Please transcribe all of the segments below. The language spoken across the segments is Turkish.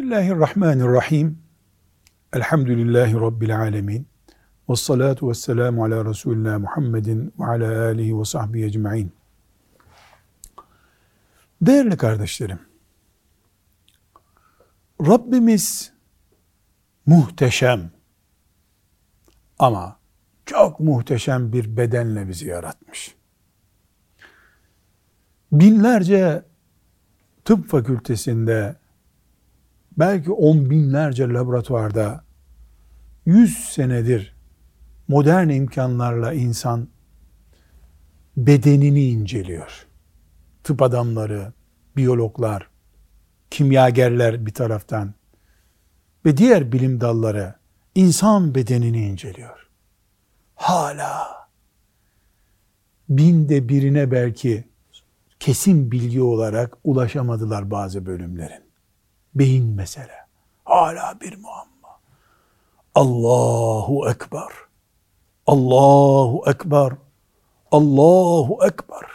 Bismillahirrahmanirrahim. Elhamdülillahi Rabbil alemin. Ve salatu ve selamu ala Resulina Muhammedin ve ala alihi ve sahbihi ecma'in. Değerli kardeşlerim, Rabbimiz muhteşem ama çok muhteşem bir bedenle bizi yaratmış. Binlerce tıp fakültesinde belki on binlerce laboratuvarda yüz senedir modern imkanlarla insan bedenini inceliyor. Tıp adamları, biyologlar, kimyagerler bir taraftan ve diğer bilim dalları insan bedenini inceliyor. Hala binde birine belki kesin bilgi olarak ulaşamadılar bazı bölümlerin. Beyin mesele. Hala bir muamma. Allahu Ekber. Allahu Ekber. Allahu Ekber.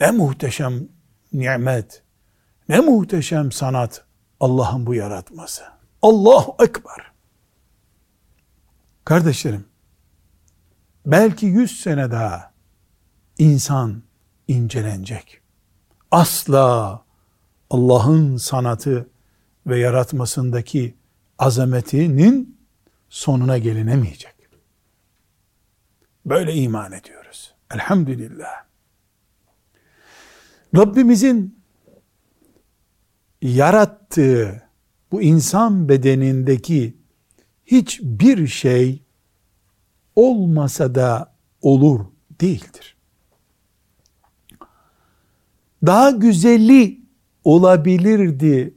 Ne muhteşem nimet. Ne muhteşem sanat Allah'ın bu yaratması. Allahu Ekber. Kardeşlerim, belki yüz sene daha insan incelenecek. Asla Allah'ın sanatı ve yaratmasındaki azametinin sonuna gelinemeyecek. Böyle iman ediyoruz. Elhamdülillah. Rabbimizin yarattığı bu insan bedenindeki hiçbir şey olmasa da olur değildir. Daha güzeli olabilirdi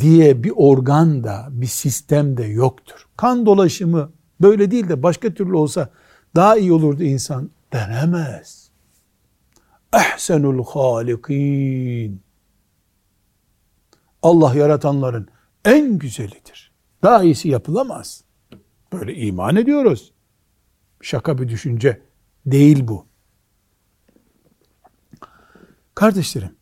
diye bir organ da bir sistem de yoktur. Kan dolaşımı böyle değil de başka türlü olsa daha iyi olurdu insan denemez. Ehsenul halikin. Allah yaratanların en güzelidir. Daha iyisi yapılamaz. Böyle iman ediyoruz. Şaka bir düşünce değil bu. Kardeşlerim,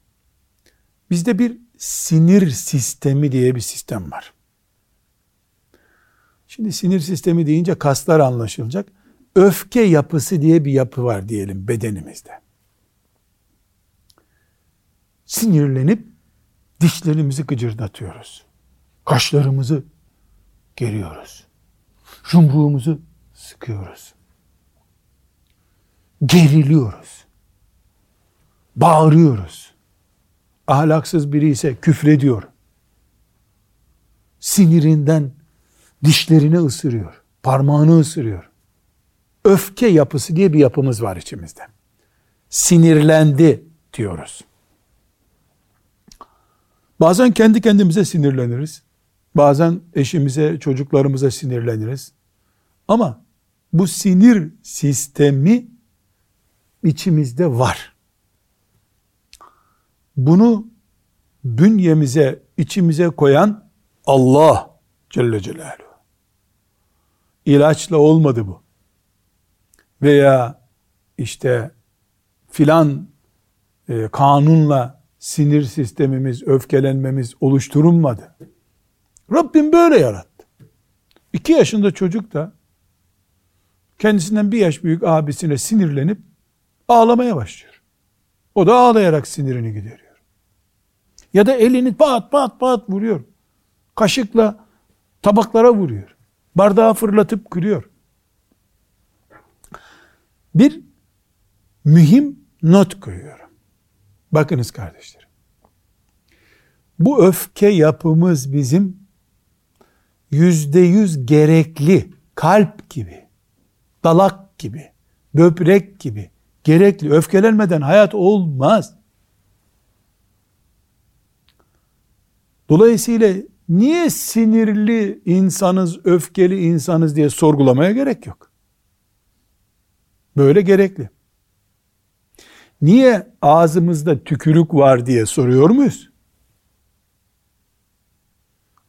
bizde bir sinir sistemi diye bir sistem var. Şimdi sinir sistemi deyince kaslar anlaşılacak. Öfke yapısı diye bir yapı var diyelim bedenimizde. Sinirlenip dişlerimizi gıcırdatıyoruz. Kaşlarımızı geriyoruz. Yumruğumuzu sıkıyoruz. Geriliyoruz. Bağırıyoruz ahlaksız biri ise küfrediyor. Sinirinden dişlerini ısırıyor. Parmağını ısırıyor. Öfke yapısı diye bir yapımız var içimizde. Sinirlendi diyoruz. Bazen kendi kendimize sinirleniriz. Bazen eşimize, çocuklarımıza sinirleniriz. Ama bu sinir sistemi içimizde var bunu bünyemize, içimize koyan Allah Celle Celaluhu. İlaçla olmadı bu. Veya işte filan e, kanunla sinir sistemimiz, öfkelenmemiz oluşturulmadı. Rabbim böyle yarattı. İki yaşında çocuk da kendisinden bir yaş büyük abisine sinirlenip ağlamaya başlıyor. O da ağlayarak sinirini gideriyor. Ya da elini pat pat pat vuruyor. Kaşıkla tabaklara vuruyor. Bardağı fırlatıp kırıyor. Bir mühim not koyuyorum. Bakınız kardeşlerim. Bu öfke yapımız bizim yüzde yüz gerekli kalp gibi, dalak gibi, böbrek gibi gerekli. Öfkelenmeden hayat olmaz. Dolayısıyla niye sinirli insanız, öfkeli insanız diye sorgulamaya gerek yok. Böyle gerekli. Niye ağzımızda tükürük var diye soruyor muyuz?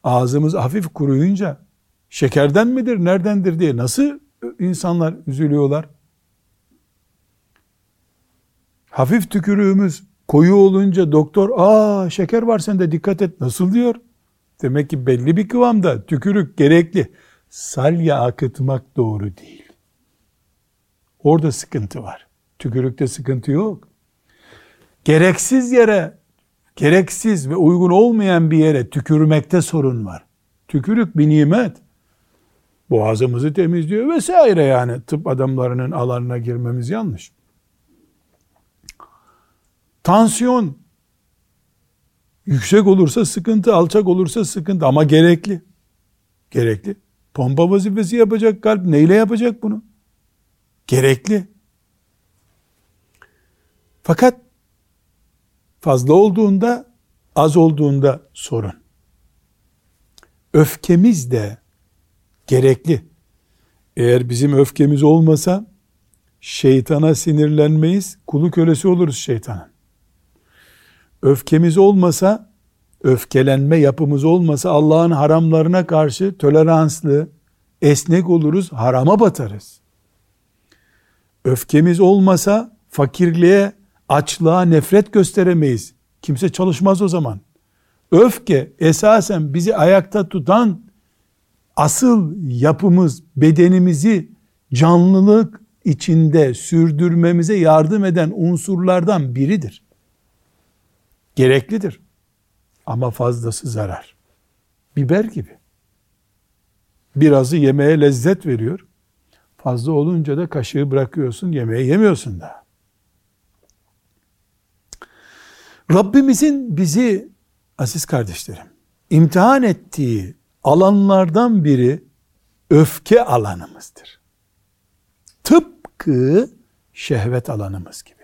Ağzımız hafif kuruyunca şekerden midir, neredendir diye nasıl insanlar üzülüyorlar? Hafif tükürüğümüz koyu olunca doktor aa şeker var sende dikkat et nasıl diyor. Demek ki belli bir kıvamda tükürük gerekli. Salya akıtmak doğru değil. Orada sıkıntı var. Tükürükte sıkıntı yok. Gereksiz yere, gereksiz ve uygun olmayan bir yere tükürmekte sorun var. Tükürük bir nimet. Boğazımızı temizliyor vesaire yani. Tıp adamlarının alanına girmemiz yanlış. Tansiyon yüksek olursa sıkıntı, alçak olursa sıkıntı ama gerekli. Gerekli. Pompa vazifesi yapacak kalp neyle yapacak bunu? Gerekli. Fakat fazla olduğunda, az olduğunda sorun. Öfkemiz de gerekli. Eğer bizim öfkemiz olmasa şeytana sinirlenmeyiz, kulu kölesi oluruz şeytanın. Öfkemiz olmasa, öfkelenme yapımız olmasa Allah'ın haramlarına karşı toleranslı, esnek oluruz, harama batarız. Öfkemiz olmasa fakirliğe, açlığa nefret gösteremeyiz. Kimse çalışmaz o zaman. Öfke esasen bizi ayakta tutan asıl yapımız, bedenimizi canlılık içinde sürdürmemize yardım eden unsurlardan biridir. Gereklidir. Ama fazlası zarar. Biber gibi. Birazı yemeğe lezzet veriyor. Fazla olunca da kaşığı bırakıyorsun, yemeği yemiyorsun da. Rabbimizin bizi aziz kardeşlerim imtihan ettiği alanlardan biri öfke alanımızdır. Tıpkı şehvet alanımız gibi.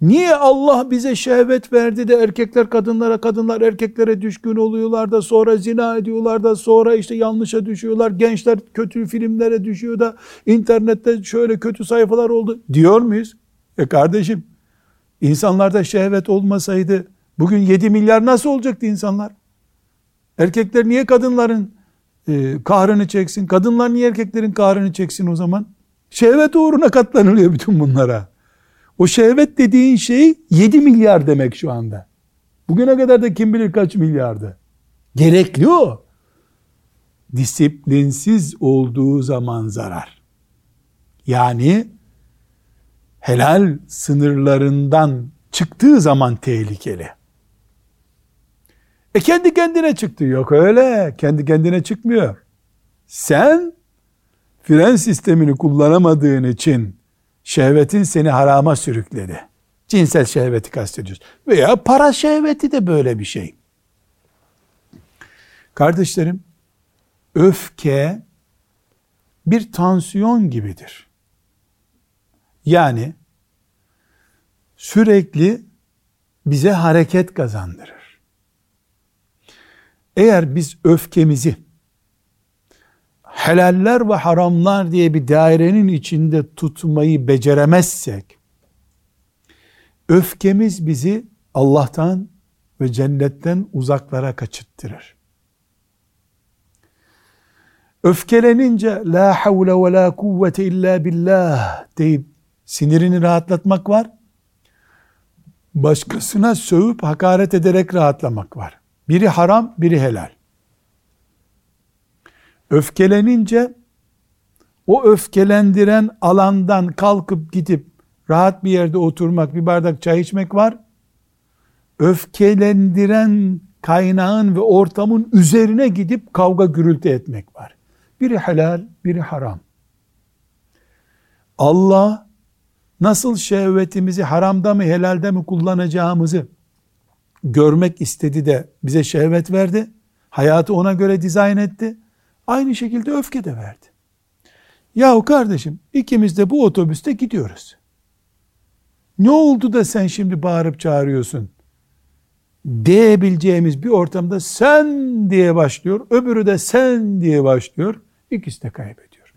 Niye Allah bize şehvet verdi de erkekler kadınlara, kadınlar erkeklere düşkün oluyorlar da sonra zina ediyorlar da sonra işte yanlışa düşüyorlar. Gençler kötü filmlere düşüyor da internette şöyle kötü sayfalar oldu diyor muyuz? E kardeşim insanlarda şehvet olmasaydı bugün 7 milyar nasıl olacaktı insanlar? Erkekler niye kadınların e, kahrını çeksin? Kadınlar niye erkeklerin kahrını çeksin o zaman? Şehvet uğruna katlanılıyor bütün bunlara. O şehvet dediğin şey 7 milyar demek şu anda. Bugüne kadar da kim bilir kaç milyardı. Gerekli o. Disiplinsiz olduğu zaman zarar. Yani helal sınırlarından çıktığı zaman tehlikeli. E kendi kendine çıktı. Yok öyle. Kendi kendine çıkmıyor. Sen fren sistemini kullanamadığın için şehvetin seni harama sürükledi. Cinsel şehveti kastediyoruz. Veya para şehveti de böyle bir şey. Kardeşlerim, öfke bir tansiyon gibidir. Yani sürekli bize hareket kazandırır. Eğer biz öfkemizi helaller ve haramlar diye bir dairenin içinde tutmayı beceremezsek, öfkemiz bizi Allah'tan ve cennetten uzaklara kaçıttırır. Öfkelenince la havle ve la kuvvete illa billah deyip sinirini rahatlatmak var. Başkasına sövüp hakaret ederek rahatlamak var. Biri haram, biri helal. Öfkelenince o öfkelendiren alandan kalkıp gidip rahat bir yerde oturmak, bir bardak çay içmek var. Öfkelendiren kaynağın ve ortamın üzerine gidip kavga gürültü etmek var. Biri helal, biri haram. Allah nasıl şehvetimizi haramda mı helalde mi kullanacağımızı görmek istedi de bize şehvet verdi. Hayatı ona göre dizayn etti. Aynı şekilde öfke de verdi. Yahu kardeşim ikimiz de bu otobüste gidiyoruz. Ne oldu da sen şimdi bağırıp çağırıyorsun? Diyebileceğimiz bir ortamda sen diye başlıyor, öbürü de sen diye başlıyor. İkisi de kaybediyor.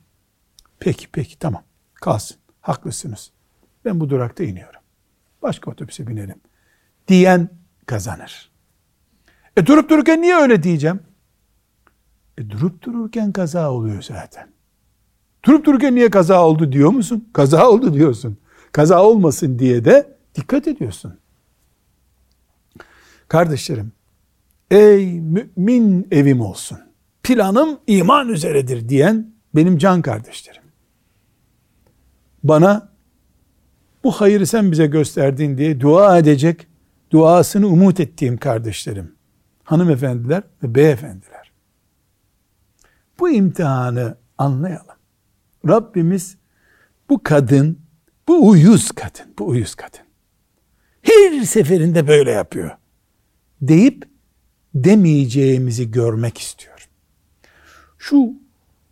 Peki peki tamam kalsın haklısınız. Ben bu durakta iniyorum. Başka otobüse binelim. Diyen kazanır. E durup dururken niye öyle diyeceğim? E durup dururken kaza oluyor zaten. Durup dururken niye kaza oldu diyor musun? Kaza oldu diyorsun. Kaza olmasın diye de dikkat ediyorsun. Kardeşlerim, ey mümin evim olsun. Planım iman üzeredir diyen benim can kardeşlerim. Bana bu hayırı sen bize gösterdin diye dua edecek, duasını umut ettiğim kardeşlerim, hanımefendiler ve beyefendiler. Bu imtihanı anlayalım. Rabbimiz bu kadın, bu uyuz kadın, bu uyuz kadın. Her seferinde böyle yapıyor. Deyip demeyeceğimizi görmek istiyor. Şu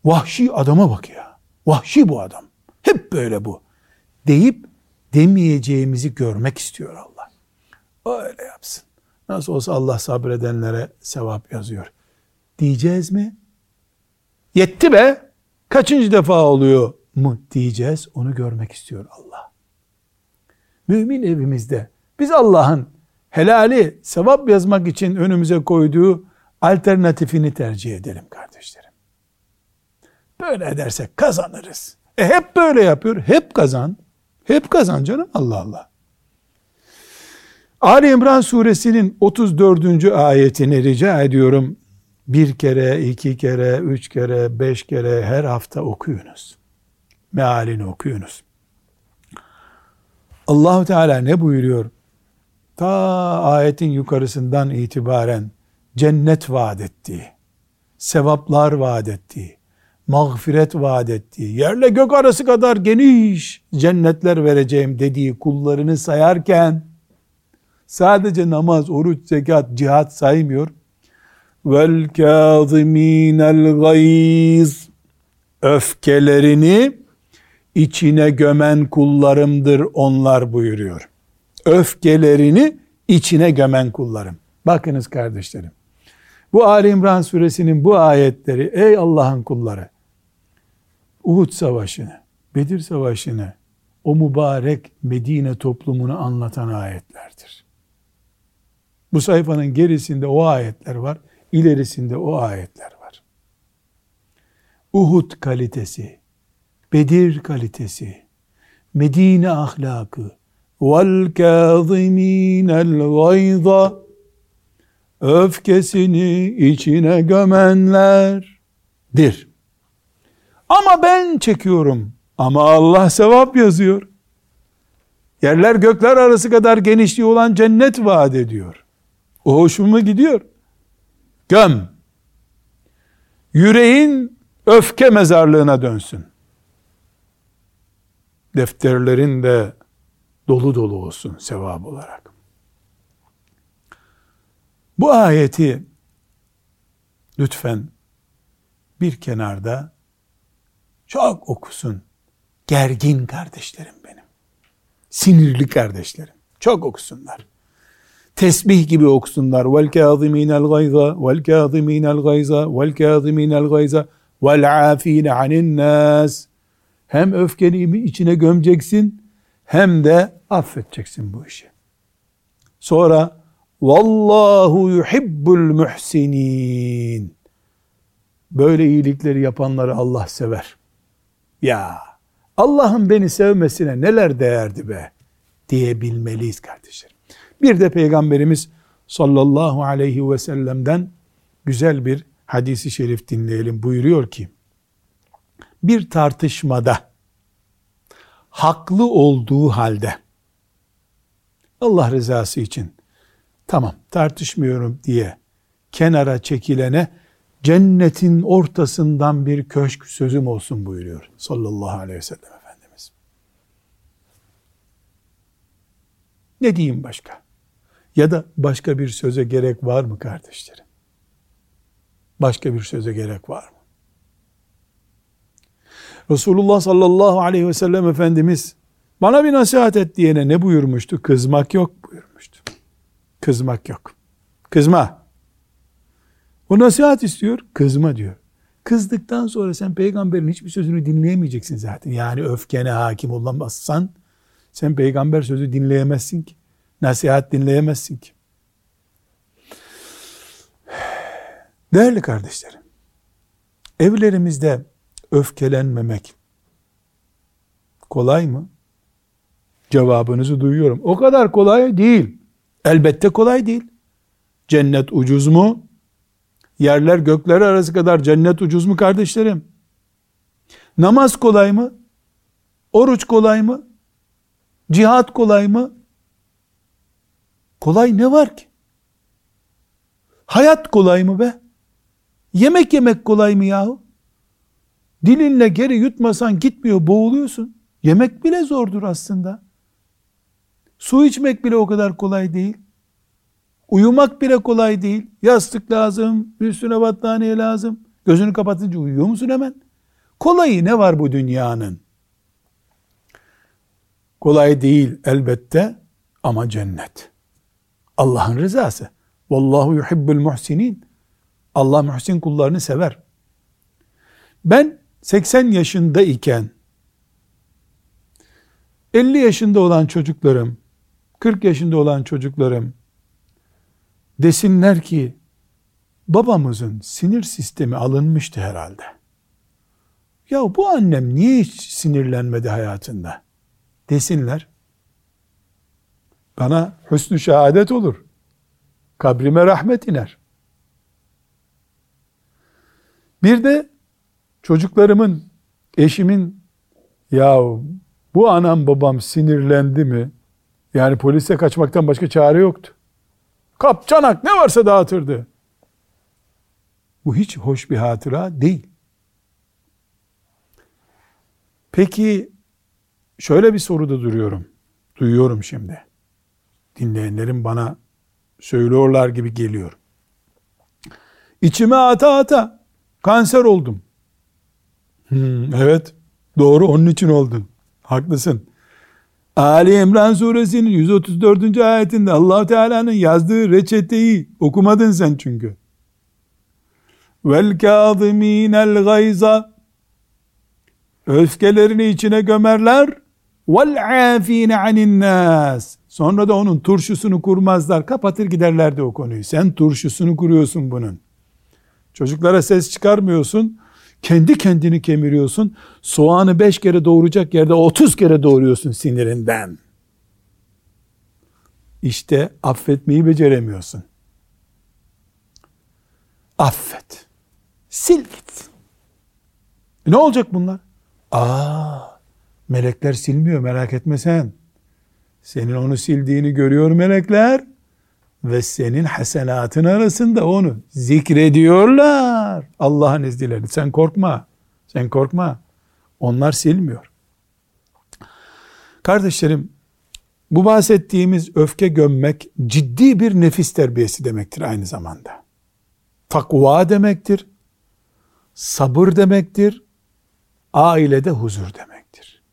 vahşi adama bak ya. Vahşi bu adam. Hep böyle bu. Deyip demeyeceğimizi görmek istiyor Allah. Öyle yapsın. Nasıl olsa Allah sabredenlere sevap yazıyor. Diyeceğiz mi? Yetti be. Kaçıncı defa oluyor mu diyeceğiz. Onu görmek istiyor Allah. Mümin evimizde biz Allah'ın helali sevap yazmak için önümüze koyduğu alternatifini tercih edelim kardeşlerim. Böyle edersek kazanırız. E hep böyle yapıyor. Hep kazan. Hep kazan canım Allah Allah. Ali İmran suresinin 34. ayetini rica ediyorum. Bir kere, iki kere, üç kere, beş kere her hafta okuyunuz. Mealini okuyunuz. Allahu Teala ne buyuruyor? Ta ayetin yukarısından itibaren cennet vaat ettiği, sevaplar vaat ettiği, mağfiret vaat ettiği, yerle gök arası kadar geniş cennetler vereceğim dediği kullarını sayarken, sadece namaz, oruç, zekat, cihat saymıyor. Vel kâzimînel gayz öfkelerini içine gömen kullarımdır onlar buyuruyor. Öfkelerini içine gömen kullarım. Bakınız kardeşlerim. Bu Ali İmran suresinin bu ayetleri ey Allah'ın kulları Uhud savaşını, Bedir savaşını, o mübarek Medine toplumunu anlatan ayetlerdir. Bu sayfanın gerisinde o ayetler var, ilerisinde o ayetler var. Uhud kalitesi, Bedir kalitesi, Medine ahlakı, vel kâzimînel gayza, öfkesini içine gömenlerdir. Ama ben çekiyorum. Ama Allah sevap yazıyor. Yerler gökler arası kadar genişliği olan cennet vaat ediyor. O hoşuma gidiyor. Göm. Yüreğin öfke mezarlığına dönsün. Defterlerin de dolu dolu olsun sevap olarak. Bu ayeti lütfen bir kenarda çok okusun. Gergin kardeşlerim benim. Sinirli kardeşlerim. Çok okusunlar. Tesbih gibi okusunlar. Vel kâzimînel gayza, vel kâzimînel gayza, vel kâzimînel gayza, vel afîne anin nâs. Hem öfkeni içine gömeceksin, hem de affedeceksin bu işi. Sonra vallahu yuhibbul muhsinin. Böyle iyilikleri yapanları Allah sever. Ya Allah'ın beni sevmesine neler değerdi be diyebilmeliyiz kardeşlerim. Bir de Peygamberimiz sallallahu aleyhi ve sellem'den güzel bir hadisi şerif dinleyelim. Buyuruyor ki, bir tartışmada haklı olduğu halde Allah rızası için tamam tartışmıyorum diye kenara çekilene cennetin ortasından bir köşk sözüm olsun buyuruyor sallallahu aleyhi ve sellem Efendimiz. Ne diyeyim başka? Ya da başka bir söze gerek var mı kardeşlerim? Başka bir söze gerek var mı? Resulullah sallallahu aleyhi ve sellem Efendimiz bana bir nasihat et diyene ne buyurmuştu? Kızmak yok buyurmuştu. Kızmak yok. Kızma. O nasihat istiyor, kızma diyor. Kızdıktan sonra sen peygamberin hiçbir sözünü dinleyemeyeceksin zaten. Yani öfkene hakim olamazsan sen peygamber sözü dinleyemezsin ki. Nasihat dinleyemezsin ki. Değerli kardeşlerim, evlerimizde öfkelenmemek kolay mı? Cevabınızı duyuyorum. O kadar kolay değil. Elbette kolay değil. Cennet ucuz mu? Yerler gökler arası kadar cennet ucuz mu kardeşlerim? Namaz kolay mı? Oruç kolay mı? Cihat kolay mı? Kolay ne var ki? Hayat kolay mı be? Yemek yemek kolay mı yahu? Dilinle geri yutmasan gitmiyor, boğuluyorsun. Yemek bile zordur aslında. Su içmek bile o kadar kolay değil. Uyumak bile kolay değil. Yastık lazım, üstüne battaniye lazım. Gözünü kapatınca uyuyor musun hemen? Kolayı ne var bu dünyanın? Kolay değil elbette ama cennet. Allah'ın rızası. Vallahu yuhibbul muhsinin. Allah muhsin kullarını sever. Ben 80 yaşında iken 50 yaşında olan çocuklarım, 40 yaşında olan çocuklarım desinler ki babamızın sinir sistemi alınmıştı herhalde. Ya bu annem niye hiç sinirlenmedi hayatında? Desinler. Bana hüsnü şehadet olur. Kabrime rahmet iner. Bir de çocuklarımın, eşimin ya bu anam babam sinirlendi mi? Yani polise kaçmaktan başka çare yoktu. Kap, çanak ne varsa dağıtırdı. Bu hiç hoş bir hatıra değil. Peki şöyle bir soruda duruyorum. Duyuyorum şimdi. Dinleyenlerim bana söylüyorlar gibi geliyor. İçime ata ata kanser oldum. Hmm, evet doğru onun için oldun. Haklısın. Ali İmran suresinin 134. ayetinde allah Teala'nın yazdığı reçeteyi okumadın sen çünkü. Vel kâzimînel gayza öfkelerini içine gömerler vel afine anin nas sonra da onun turşusunu kurmazlar kapatır giderlerdi o konuyu sen turşusunu kuruyorsun bunun çocuklara ses çıkarmıyorsun kendi kendini kemiriyorsun. Soğanı beş kere doğuracak yerde otuz kere doğuruyorsun sinirinden. İşte affetmeyi beceremiyorsun. Affet. Sil git. E ne olacak bunlar? Aa, melekler silmiyor merak etme sen. Senin onu sildiğini görüyor melekler ve senin hasenatın arasında onu zikrediyorlar. Allah'ın izniyle. Sen korkma. Sen korkma. Onlar silmiyor. Kardeşlerim, bu bahsettiğimiz öfke gömmek ciddi bir nefis terbiyesi demektir aynı zamanda. Takva demektir. Sabır demektir. Ailede huzur demektir.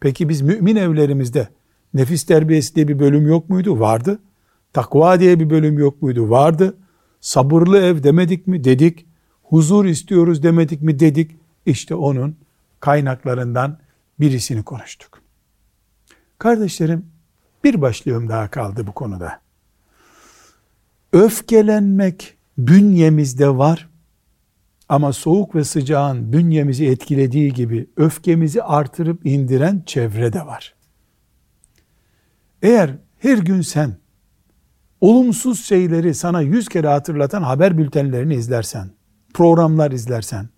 Peki biz mümin evlerimizde nefis terbiyesi diye bir bölüm yok muydu? Vardı. Takva diye bir bölüm yok muydu? Vardı. Sabırlı ev demedik mi? Dedik. Huzur istiyoruz demedik mi? Dedik. İşte onun kaynaklarından birisini konuştuk. Kardeşlerim, bir başlığım daha kaldı bu konuda. Öfkelenmek bünyemizde var ama soğuk ve sıcağın bünyemizi etkilediği gibi öfkemizi artırıp indiren çevre de var. Eğer her gün sen olumsuz şeyleri sana yüz kere hatırlatan haber bültenlerini izlersen, programlar izlersen,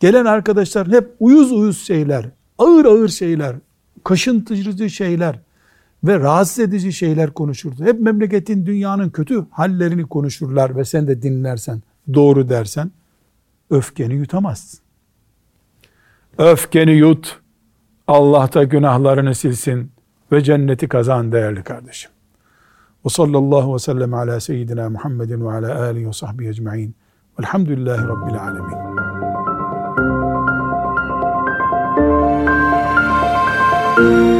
gelen arkadaşlar hep uyuz uyuz şeyler, ağır ağır şeyler, kaşıntıcı şeyler ve rahatsız edici şeyler konuşurdu. Hep memleketin, dünyanın kötü hallerini konuşurlar ve sen de dinlersen, doğru dersen, öfkeni yutamazsın. Öfkeni yut, Allah da günahlarını silsin ve cenneti kazan değerli kardeşim. Ve sallallahu ve sellem ala seyyidina Muhammedin ve ala alihi ve sahbihi ecma'in. Velhamdülillahi Rabbil alemin. Müzik